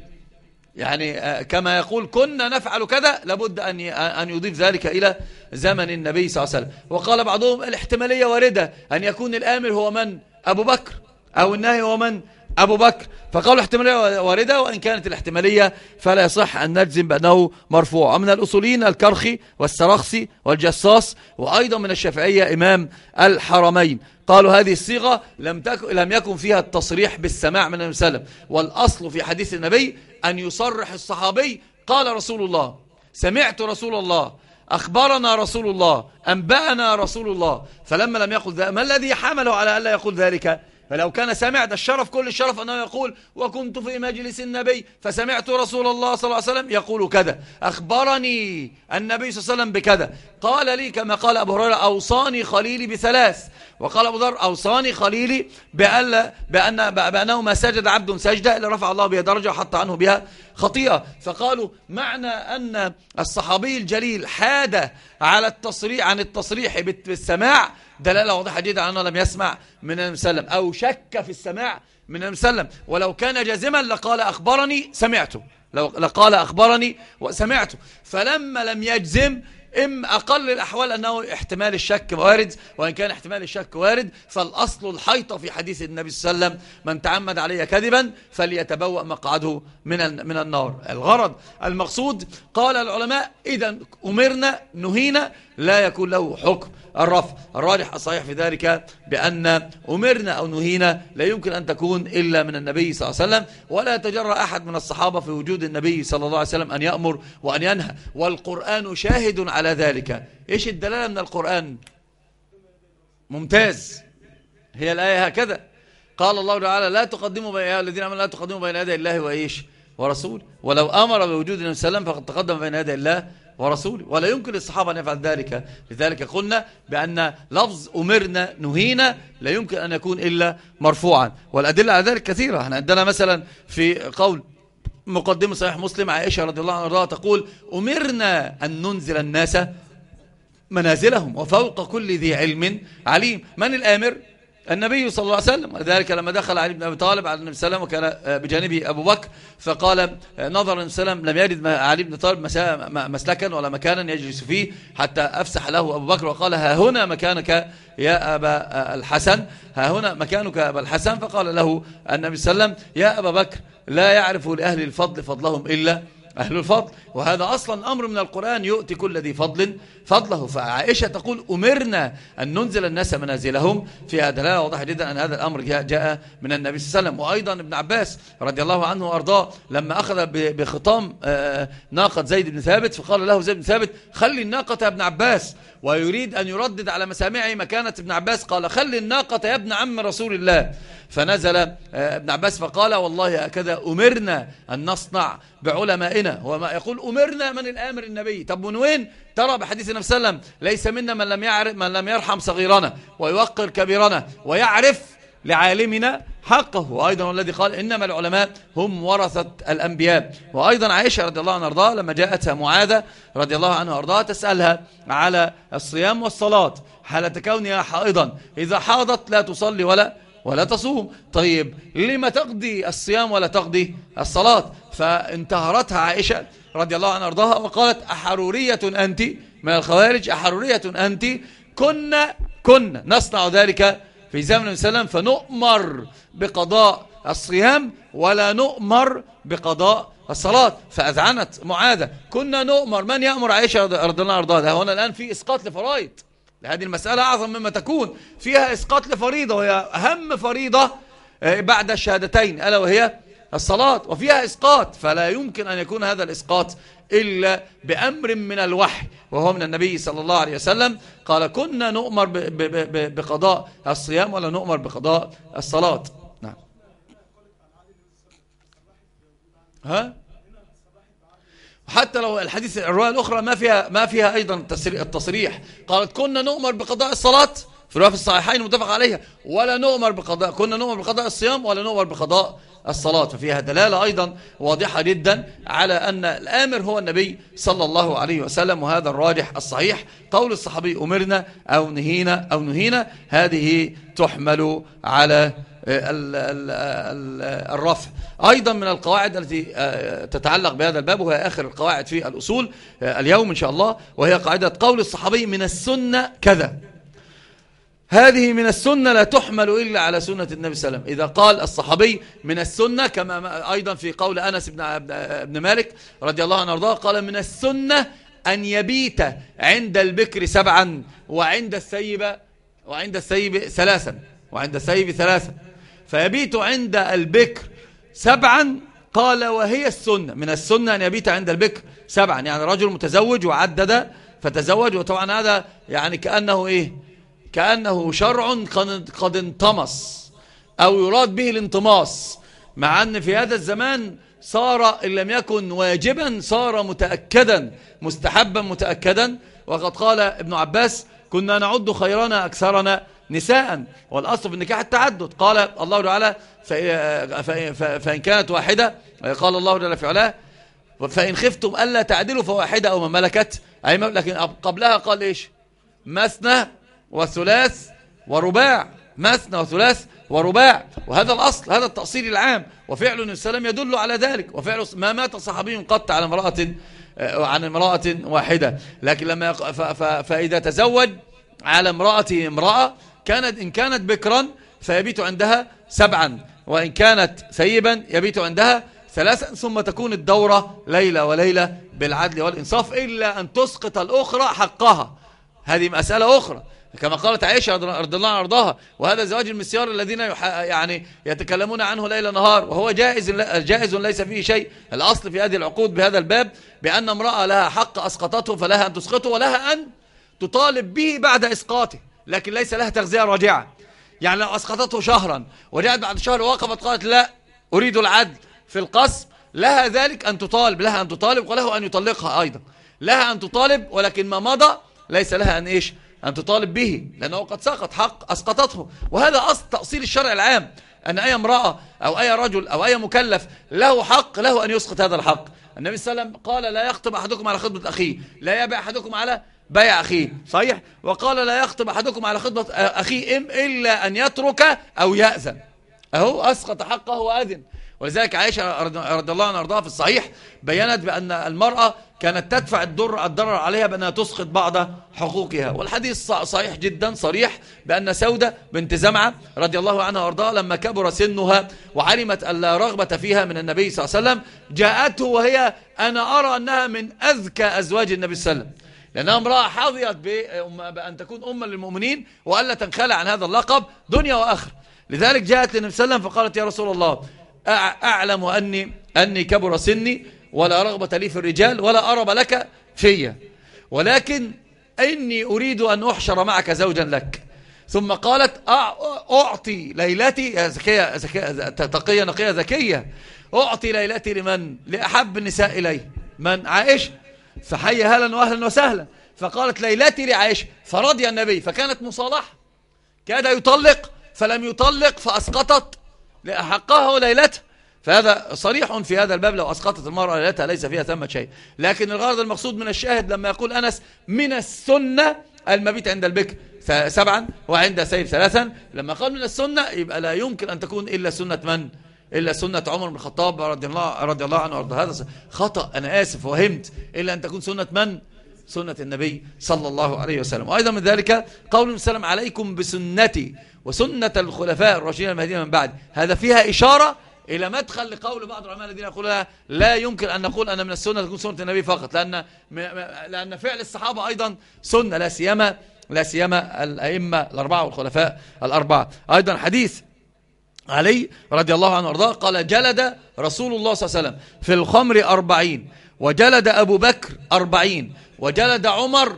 يعني آه، كما يقول كنا نفعل كذا لابد أن أن يضيف ذلك إلى زمن النبي صلى الله عليه وسلم. وقال بعضهم الاحتمالية واردة أن يكون الآمر هو من؟ أبو بكر أو النهي هو من؟ أبو بكر. فقالوا الاحتمالية واردة وإن كانت الاحتمالية فلا يصح أن نجزم بأنه مرفوع. ومن الأصوليين الكرخي والسرخسي والجصاص وأيضا من الشافعية إمام الحرمين. قالوا هذه الصيغة لم, تكن لم يكن فيها التصريح بالسماع من النبي صلى الله عليه وسلم. والأصل في حديث النبي أن يصرح الصحابي قال رسول الله سمعت رسول الله أخبرنا رسول الله أنبأنا رسول الله فلما لم يقل ذلك ما الذي حمله على ألا يقول ذلك؟ فلو كان سامع ده الشرف كل الشرف أنه يقول وكنت في مجلس النبي فسمعت رسول الله صلى الله عليه وسلم يقول كذا. أخبرني النبي صلى الله عليه وسلم بكذا. قال لي كما قال أبو هريرة أوصاني خليلي بثلاث. وقال أبو ذر أوصاني خليلي بأن بأن بأنه ما سجد عبد سجدة إلا رفع الله بها درجة وحط عنه بها خطيئة. فقالوا معنى أن الصحابي الجليل حاد على التصريح عن التصريح بالسماع دلالة واضحة جدا أنه لم يسمع من المسلم أو شك في السماع من المسلم ولو كان جازما لقال أخبرني سمعته. لو لقال أخبرني وسمعته. فلما لم يجزم إم أقل الأحوال أنه احتمال الشك وارد. وإن كان احتمال الشك وارد فالأصل الحيطة في حديث النبي صلى الله عليه وسلم. من تعمد علي كذبا فليتبوأ مقعده من من النار. الغرض المقصود قال العلماء إذا أمرنا نهينا لا يكون له حكم الرفع الراجح الصحيح في ذلك بأن أمرنا أو نهينا لا يمكن أن تكون إلا من النبي صلى الله عليه وسلم ولا يتجرى أحد من الصحابة في وجود النبي صلى الله عليه وسلم أن يأمر وأن ينهى. والقرآن شاهد على ذلك. إيش الدلالة من القرآن؟ ممتاز. هي الآية هكذا. قال الله تعالى لا تقدموا بين الذين آمنوا لا تقدموا بين يدي الله وإيش؟ ورسول. ولو أمر بوجود النبي صلى الله عليه وسلم فقد تقدم بين يدي الله ورسوله. ولا يمكن للصحابة أن يفعل ذلك. لذلك قلنا بأن لفظ أمرنا نهينا لا يمكن أن يكون إلا مرفوعا. والأدلة على ذلك كثيرة. إحنا عندنا مثلا في قول مقدمة صحيح مسلم عائشة رضي الله عنها تقول أمرنا أن ننزل الناس منازلهم وفوق كل ذي علم عليم. من الآمر؟ النبي صلى الله عليه وسلم ولذلك لما دخل علي بن أبي طالب على النبي صلى الله عليه وسلم وكان آه، بجانبه أبو بكر فقال آه، نظر النبي صلى الله عليه وسلم لم يجد علي بن طالب مسلكا ولا مكانا يجلس فيه حتى أفسح له أبو بكر وقال ها هنا مكانك يا أبا آه، الحسن ها هنا مكانك يا أبا الحسن فقال له النبي صلى الله عليه وسلم يا أبا بكر لا يعرف لأهل الفضل فضلهم إلا أهل الفضل. وهذا أصلا أمر من القرآن يؤتي كل ذي فضل فضله. فعائشة تقول أمرنا أن ننزل الناس منازلهم فيها دلالة واضحة جدا أن هذا الأمر جاء من النبي صلى الله عليه وسلم. وأيضا ابن عباس رضي الله عنه وأرضاه لما أخذ بخطام آه، ناقة زيد بن ثابت فقال له زيد بن ثابت خلي الناقة يا ابن عباس. ويريد أن يردد على مسامعه مكانة ابن عباس. قال خلي الناقة يا ابن عم رسول الله. فنزل آه، ابن عباس فقال والله هكذا أمرنا أن نصنع بعلمائنا هو ما يقول أمرنا من الآمر النبي. طب من وين؟ ترى بحديث النبي صلى الله عليه وسلم ليس منا من لم يعرف من لم يرحم صغيرنا ويوقر كبيرنا ويعرف لعالمنا حقه. وأيضا الذي قال إنما العلماء هم ورثة الأنبياء. وأيضا عائشة رضي الله عنها وارضاها لما جاءتها معاذة رضي الله عنها وأرضاها تسألها على الصيام والصلاة. حالة كونها حائضا إذا حاضت لا تصلي ولا ولا تصوم. طيب لما تقضي الصيام ولا تقضي الصلاة؟ فانتهرتها عائشة رضي الله عنها وارضاها وقالت أحرورية أنت؟ من الخوارج أحرورية أنت؟ كنا كنا نصنع ذلك في زمن وسلم فنؤمر بقضاء الصيام ولا نؤمر بقضاء الصلاة. فأذعنت معاذة كنا نؤمر. من يأمر عائشة رضي الله عنها هنا الآن في إسقاط لفرائض. هذه المسألة أعظم مما تكون فيها إسقاط لفريضة وهي أهم فريضة آه، بعد الشهادتين ألا وهي الصلاة وفيها إسقاط. فلا يمكن أن يكون هذا الإسقاط إلا بأمر من الوحي وهو من النبي صلى الله عليه وسلم قال كنا نؤمر بقضاء الصيام ولا نؤمر بقضاء الصلاة. نعم. ها؟ حتى لو الحديث الرواية الأخرى ما فيها ما فيها أيضا التصريح. قالت كنا نؤمر بقضاء الصلاة في الرواية في الصحيحين متفق عليها. ولا نؤمر بقضاء كنا نؤمر بقضاء الصيام ولا نؤمر بقضاء الصلاة ففيها دلالة أيضا واضحة جدا على أن الآمر هو النبي صلى الله عليه وسلم وهذا الراجح الصحيح. قول الصحابي أمرنا أو نهينا أو نهينا هذه تحمل على الرفع. أيضا من القواعد التي آه، تتعلق بهذا الباب وهي آخر القواعد في الأصول آه، اليوم إن شاء الله وهي قاعدة قول الصحابي من السنة كذا. هذه من السنة لا تحمل إلا على سنة النبي صلى الله عليه وسلم. إذا قال الصحابي من السنة كما أيضا في قول أنس بن مالك رضي الله عنه وأرضاه قال من السنة أن يبيت عند البكر سبعا وعند السيب وعند السيب ثلاثا وعند السيب ثلاثا. فيبيت عند البكر سبعا قال وهي السنة. من السنة أن يبيت عند البكر سبعا. يعني رجل متزوج وعدد فتزوج وطبعا هذا يعني كأنه إيه؟ كأنه شرع قد انطمس أو يراد به الانطماس مع أن في هذا الزمان صار إن لم يكن واجبا صار متأكدا مستحبا متأكدا. وقد قال ابن عباس كنا نعد خيرنا أكثرنا نساء. والأصل في النكاح التعدد. قال الله تعالى فإن كانت واحدة قال الله تعالى في علاه فإن خفتم ألا تعدلوا فواحدة أو ما ملكت أي لكن قبلها قال إيش؟ مثنى وثلاث ورباع مثنى وثلاث ورباع. وهذا الأصل هذا التأصيل العام. وفعل النبي يدل على ذلك. وفعل ما مات صحابي قط على امرأة آه، عن امرأة واحدة. لكن لما فإذا تزوج على امرأة امرأة كانت إن كانت بكرا فيبيت عندها سبعا. وإن كانت ثيبا يبيت عندها ثلاثا. ثم تكون الدورة ليلة وليلة بالعدل والإنصاف إلا أن تسقط الأخرى حقها. هذه مسألة أخرى. كما قالت عائشة رضي الله أرضاها. وهذا زواج المسيار الذين يعني يتكلمون عنه ليل نهار وهو جائز جائز ليس فيه شيء. الأصل في هذه العقود بهذا الباب بأن امرأة لها حق أسقطته فلها أن تسقطه ولها أن تطالب به بعد إسقاطه. لكن ليس لها تغذية راجعة. يعني لو أسقطته شهرا وجاءت بعد شهر وقفت قالت لا أريد العدل في القسم لها ذلك أن تطالب لها أن تطالب وله أن يطلقها أيضا. لها أن تطالب ولكن ما مضى ليس لها أن إيش أن تطالب به لأنه قد سقط حق أسقطته. وهذا أصل تأصيل الشرع العام أن أي امرأة أو أي رجل أو أي مكلف له حق له أن يسقط هذا الحق. النبي صلى الله عليه وسلم قال لا يخطب أحدكم على خطبة أخيه لا يبع أحدكم على بيع أخيه. صحيح؟ وقال لا يخطب أحدكم على خطبة أخيه إلا أن يترك أو يأذن. أهو أسقط حقه وأذن. ولذلك عائشة رضي الله عنها أرضاها في الصحيح بينت بأن المرأة كانت تدفع الضر الضرر عليها بأنها تسقط بعض حقوقها. والحديث صحيح جدا صريح بأن سودة بنت زمعة رضي الله عنها وارضاها لما كبر سنها وعلمت أن رغبة فيها من النبي صلى الله عليه وسلم جاءته وهي أنا أرى أنها من أذكى أزواج النبي صلى الله عليه وسلم. لأنها امرأة حظيت بأن تكون أما للمؤمنين وألا تنخلع عن هذا اللقب دنيا وآخر لذلك جاءت للنبي صلى الله عليه وسلم فقالت يا رسول الله أعلم أني, أني كبر سني ولا رغبة لي في الرجال ولا أرب لك في ولكن إني أريد أن أحشر معك زوجا لك. ثم قالت أعطي ليلتي يا زكية, زكية تقية نقية ذكية أعطي ليلتي لمن؟ لأحب النساء إليه من؟ عائشة فحي هلا وأهلا وسهلا. فقالت ليلتي لعائشة فرضي النبي. فكانت مصالحة. كاد يطلق فلم يطلق فأسقطت. حقها ليلتها فهذا صريح في هذا الباب لو أسقطت المرأة ليلتها ليس فيها ثمة شيء. لكن الغرض المقصود من الشاهد لما يقول أنس من السنة المبيت عند البكر. سبعا وعند سيب ثلاثا. لما قال من السنة يبقى لا يمكن أن تكون إلا سنة من؟ إلا سنة عمر بن الخطاب رضي الله, رضي الله عنه وارضى هذا خطأ أنا آسف وهمت. إلا أن تكون سنة من؟ سنة النبي صلى الله عليه وسلم. وأيضا من ذلك قول وسلم عليكم بسنتي وسنة الخلفاء الراشدين المهديين من بعد. هذا فيها إشارة إلى مدخل لقول بعض العلماء الذين يقولون لا يمكن أن نقول أن من السنة تكون سنة النبي فقط لأن, لأن فعل الصحابة أيضا سنة لا سيما لا سيما الأئمة الأربعة والخلفاء الأربعة. أيضا حديث علي رضي الله عنه وأرضاه قال جلد رسول الله صلى الله عليه وسلم في الخمر أربعين. وجلد أبو بكر أربعين وجلد عمر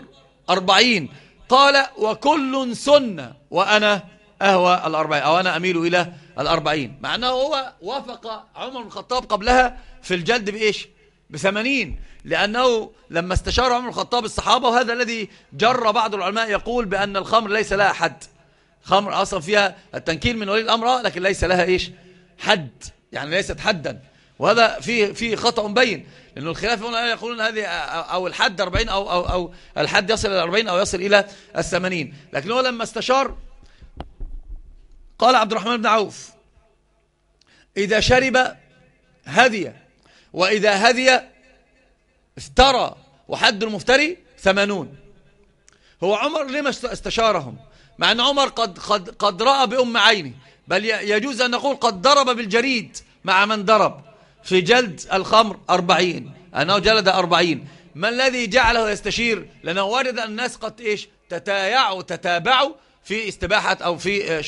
أربعين. قال وكل سنة وأنا أهوى الأربعين أو أنا أميل إلى الأربعين. مع أنه هو وافق عمر بن الخطاب قبلها في الجلد بإيش؟ بثمانين. لأنه لما استشار عمر الخطاب الصحابة وهذا الذي جر بعض العلماء يقول بأن الخمر ليس لها حد. خمر أصلا فيها التنكيل من ولي الأمر لكن ليس لها إيش؟ حد. يعني ليست حدا. وهذا فيه فيه خطأ مبين لأنه الخلاف هنا يقولون هذه أو الحد 40 أو, أو, أو الحد يصل إلى 40 أو يصل إلى الثمانين. لكن هو لما استشار قال عبد الرحمن بن عوف إذا شرب هدي وإذا هدي افترى وحد المفتري ثمانون. هو عمر لما استشارهم؟ مع أن عمر قد, قد, قد رأى بأم عينه بل يجوز أن نقول قد ضرب بالجريد مع من ضرب. في جلد الخمر أربعين. أنه جلد أربعين. ما الذي جعله يستشير؟ لأنه ورد الناس قد إيش؟ تتايعوا تتابعوا في استباحة أو في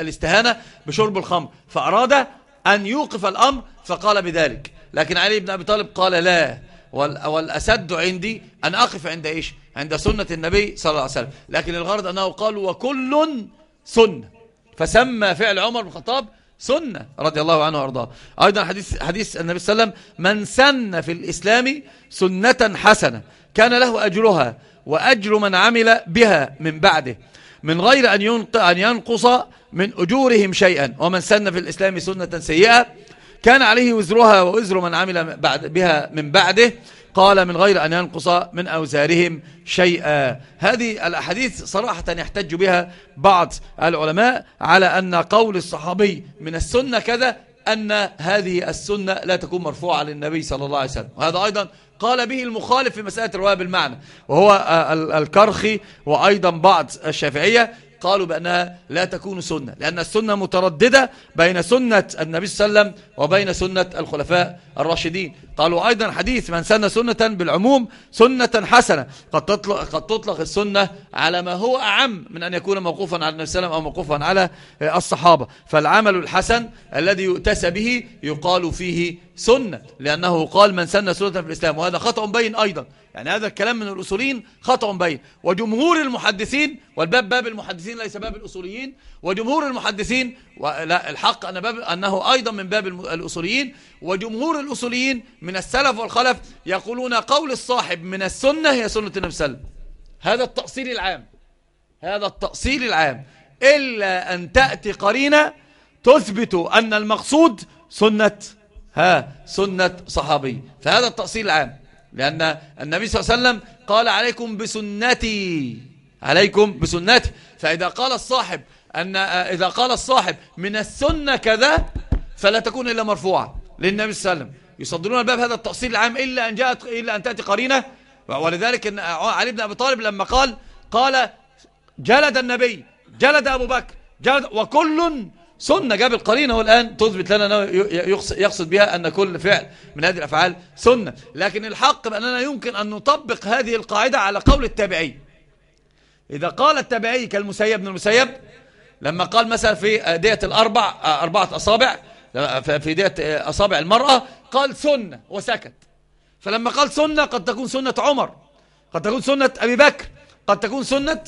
الاستهانة بشرب الخمر. فأراد أن يوقف الأمر فقال بذلك. لكن علي بن أبي طالب قال لا. والأسد عندي أن أقف عند إيش؟ عند سنة النبي صلى الله عليه وسلم. لكن الغرض أنه قال وكل سنة. فسمى فعل عمر بن الخطاب سنة رضي الله عنه وأرضاه. أيضا حديث, حديث النبي صلى الله عليه وسلم من سن في الإسلام سنة حسنة كان له أجرها وأجر من عمل بها من بعده من غير أن ينقص من أجورهم شيئا. ومن سن في الإسلام سنة سيئة كان عليه وزرها ووزر من عمل بعد بها من بعده قال من غير أن ينقص من أوزارهم شيئا. هذه الأحاديث صراحة يحتج بها بعض العلماء على أن قول الصحابي من السنة كذا أن هذه السنة لا تكون مرفوعة للنبي صلى الله عليه وسلم. وهذا أيضا قال به المخالف في مسألة الرواية بالمعنى وهو الكرخي وأيضا بعض الشافعية قالوا بأنها لا تكون سنة لأن السنة مترددة بين سنة النبي صلى الله عليه وسلم وبين سنة الخلفاء الراشدين. قالوا أيضا حديث من سن سنة بالعموم سنة حسنة. قد تطلق, قد تطلق السنة على ما هو أعم من أن يكون موقوفا على النبي صلى الله عليه وسلم أو موقوفا على الصحابة. فالعمل الحسن الذي يؤتس به يقال فيه سنة لأنه قال من سن سنة في الإسلام وهذا خطأ بين أيضا. يعني هذا الكلام من الأصوليين خطأ بين. وجمهور المحدثين والباب باب المحدثين ليس باب الأصوليين. وجمهور المحدثين لا الحق أن باب أنه أيضا من باب الأصوليين. وجمهور الأصوليين من السلف والخلف يقولون قول الصاحب من السنة هي سنة النبي صلى الله عليه وسلم. هذا التأصيل العام. هذا التأصيل العام. إلا أن تأتي قرينة تثبت أن المقصود سنة ها سنة صحابي. فهذا التأصيل العام. لأن النبي صلى الله عليه وسلم قال عليكم بسنتي. عليكم بسنتي. فإذا قال الصاحب أن إذا قال الصاحب من السنة كذا فلا تكون إلا مرفوعة للنبي صلى الله عليه وسلم. يصدرون الباب هذا التأصيل العام إلا أن جاءت إلا أن تأتي قرينة. ولذلك إن علي بن أبي طالب لما قال قال جلد النبي جلد أبو بكر جلد وكل سنة جاب القرينة والآن تثبت لنا أنه يقصد بها أن كل فعل من هذه الأفعال سنة. لكن الحق بأننا يمكن أن نطبق هذه القاعدة على قول التابعي. إذا قال التابعي كالمسيب بن المسيب لما قال مثلا في دية الأربع أربعة أصابع في دية أصابع المرأة قال سنة وسكت. فلما قال سنة قد تكون سنة عمر قد تكون سنة أبي بكر قد تكون سنة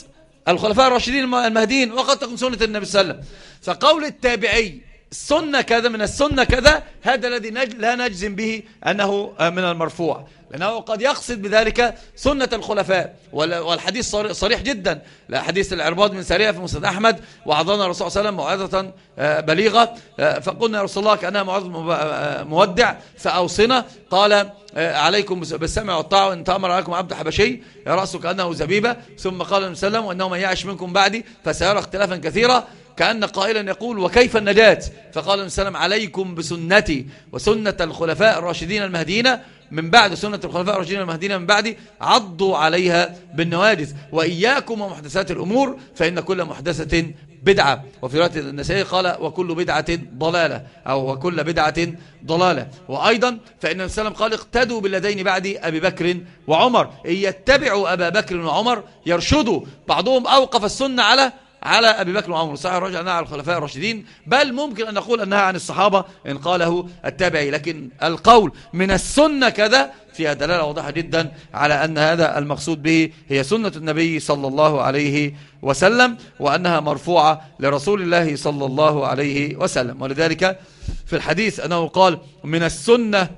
الخلفاء الراشدين المهديين وقد تكون سنة النبي صلى الله عليه وسلم. فقول التابعي السنة كذا من السنة كذا هذا الذي لا نجزم به أنه من المرفوع. لأنه قد يقصد بذلك سنة الخلفاء. والحديث صريح جدا. حديث العرباض من سريع في مسند أحمد وعظنا الرسول صلى الله عليه وسلم موعظة آه، بليغة. آه، فقلنا يا رسول الله كأنها موعظة آه، مودع فأوصنا قال عليكم بالسمع والطاعة وإن تأمر عليكم عبد حبشي رأسه كأنه زبيبة. ثم قال النبي صلى الله عليه وسلم وإنه من يعش منكم بعدي فسيرى اختلافا كثيرا. كأن قائلا يقول وكيف النجاة؟ فقال النبي صلى الله عليه وسلم عليكم بسنتي. وسنة الخلفاء الراشدين المهديين من بعد سنة الخلفاء الراشدين المهديين من بعد عضوا عليها بالنواجذ. وإياكم ومحدثات الأمور فإن كل محدثة بدعة. وفي رواية النسائي قال وكل بدعة ضلالة أو وكل بدعة ضلالة. وأيضا فإن السلام قال اقتدوا بالذين بعد أبي بكر وعمر. إن يتبعوا أبا بكر وعمر يرشدوا. بعضهم أوقف السنة على على أبي بكر وعمر صحيح الرجل أنها على الخلفاء الراشدين. بل ممكن أن نقول أنها عن الصحابة إن قاله التابعي. لكن القول من السنة كذا فيها دلالة واضحة جدا على أن هذا المقصود به هي سنة النبي صلى الله عليه وسلم وأنها مرفوعة لرسول الله صلى الله عليه وسلم. ولذلك في الحديث أنه قال من السنة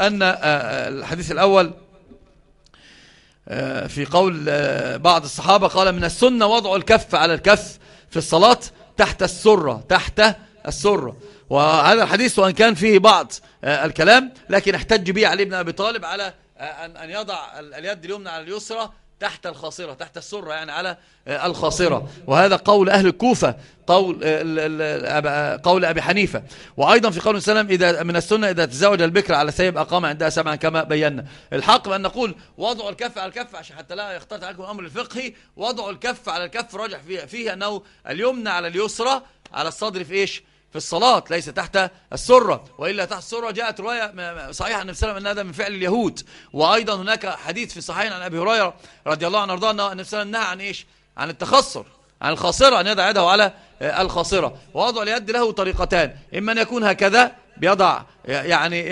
أن آه، آه، الحديث الأول في قول آه، بعض الصحابة قال من السنة وضع الكف على الكف في الصلاة تحت السرة تحت السرة. وهذا الحديث وأن كان فيه بعض آه، الكلام لكن احتج به علي بن أبي طالب على أن يضع اليد اليمنى على اليسرى تحت الخاصرة تحت السرة يعني على آه، الخاصرة. وهذا قول أهل الكوفة قول آه، قول أبي حنيفة. وأيضا في قول السلام إذا من السنة إذا تزوج البكر على سيب أقام عندها سبعا كما بينا. الحق بأن نقول وضع الكف على الكف عشان حتى لا يختلط عليكم الأمر الفقهي وضع الكف على الكف راجح فيه, فيه أنه اليمنى على اليسرى على الصدر في إيش؟ في الصلاة ليس تحت السرة. وإلا تحت السرة جاءت رواية صحيحة عن النبي أن هذا من فعل اليهود. وأيضا هناك حديث في الصحيحين عن أبي هريرة رضي الله عنه أرضاه أن النبي صلى الله عليه وسلم نهى عن إيش؟ عن التخصر عن الخاصرة أن يضع يده على الخاصرة. ووضع اليد له طريقتان. إما أن يكون هكذا بيضع يعني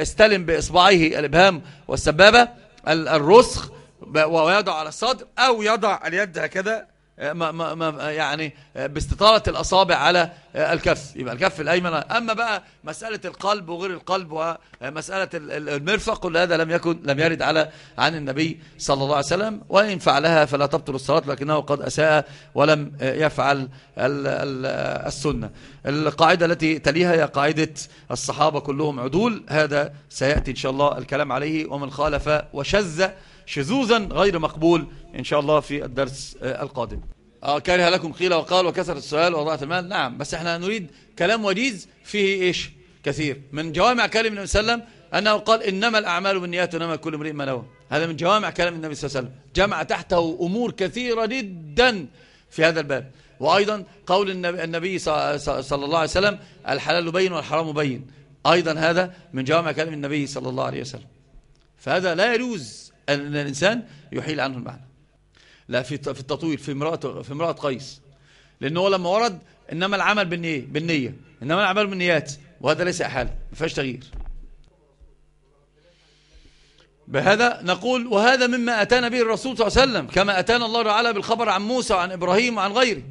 يستلم بإصبعيه الإبهام والسبابة الرسخ ويضع على الصدر أو يضع اليد هكذا. ما ما ما يعني باستطالة الأصابع على الكف. يبقى الكف الأيمن. أما بقى مسألة القلب وغير القلب ومسألة المرفق كل هذا لم يكن لم يرد على عن النبي صلى الله عليه وسلم. وإن فعلها فلا تبطل الصلاة لكنه قد أساء ولم يفعل السنة. القاعدة التي تليها هي قاعدة الصحابة كلهم عدول. هذا سيأتي إن شاء الله الكلام عليه. ومن خالف وشذ شذوذا غير مقبول إن شاء الله في الدرس آه، القادم. آه كره لكم قيل وقال وكثرة السؤال وضعت المال. نعم بس إحنا نريد كلام وجيز فيه إيش؟ كثير. من جوامع كلام النبي صلى الله عليه وسلم أنه قال إنما الأعمال بالنيات وإنما كل امرئ ما نوى. هذا من جوامع كلام النبي صلى الله عليه وسلم. جمع تحته أمور كثيرة جدا في هذا الباب. وأيضا قول النبي صلى الله عليه وسلم الحلال بين والحرام بين. أيضا هذا من جوامع كلام النبي صلى الله عليه وسلم. فهذا لا يجوز. أن الإنسان يحيل عنه المعنى. لا في في التطويل في امرأة في امرأة قيس. لأنه لما ورد إنما العمل بالنية بالنية إنما العمل بالنيات وهذا ليس حال ما فيهاش تغيير. بهذا نقول وهذا مما أتانا به الرسول صلى الله عليه وسلم كما أتانا الله تعالى بالخبر عن موسى وعن إبراهيم وعن غيره.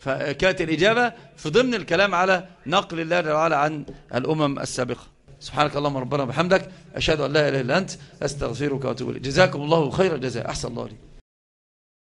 فكانت الإجابة في ضمن الكلام على نقل الله تعالى عن الأمم السابقة. سبحانك اللهم ربنا وبحمدك أشهد أن لا إله إلا أنت أستغفرك وأتوب إليك. جزاكم الله خير الجزاء. أحسن الله عليك